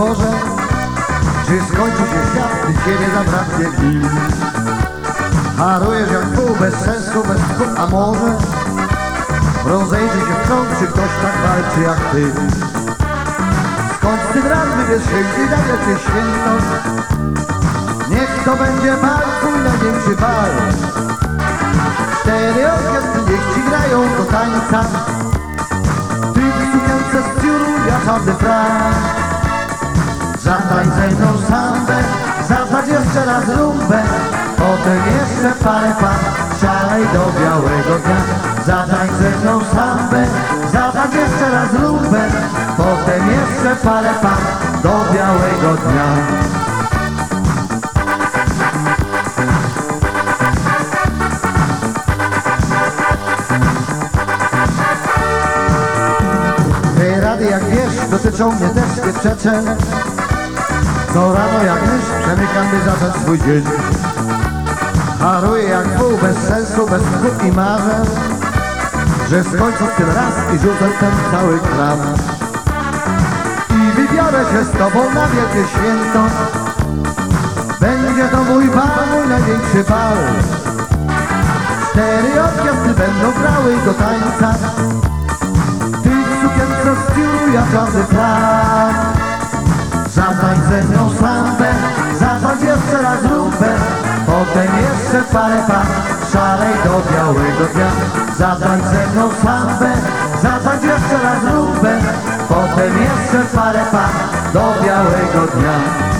porze Czy skończy się świat, gdy ciebie zabraknie dni Harujesz jak pół, bez sensu, bez tchu, a może Rozejrzyj się w krąg, czy ktoś tak walczy jak ty? Skąd ty raz wybierz się, gdy daje cię święto? Niech to będzie bal, twój największy bal. Cztery orkiestry niech ci grają do tańca czarny frak Zatań ze mną sambę, zaznacz jeszcze raz rumbę Potem jeszcze parę par, dotyczą mnie też nie przeczę Co rano jak mysz, przemykam by zacząć swój dzień. Haruję jak pół, bez sensu, bez tchu i marzę Że skończę ten raz i rzucę ten cały kram I wybiorę się z tobą na wielkie święto. Będzie to mój bal, mój największy bal. Cztery orkiestry będą grały do tańca ja czarny flag Zatań ze mną sambę, jeszcze raz rumbę Potem jeszcze parę par, szalej do białego dnia. Zatań ze mną sambę, zatań jeszcze raz rumbę Potem jeszcze parę par, do białego dnia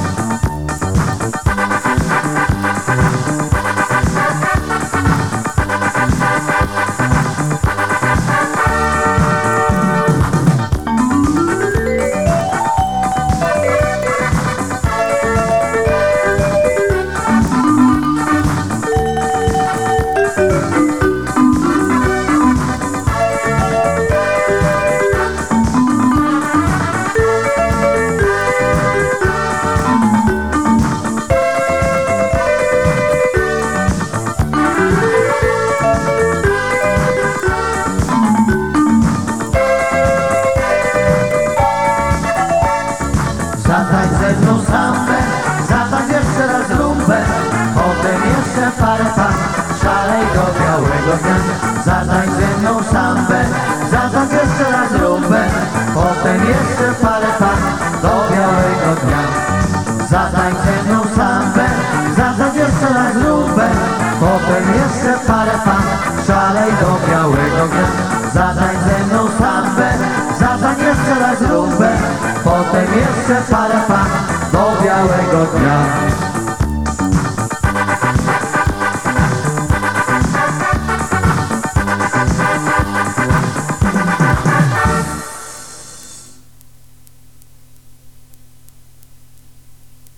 para, pa, do białego dnia.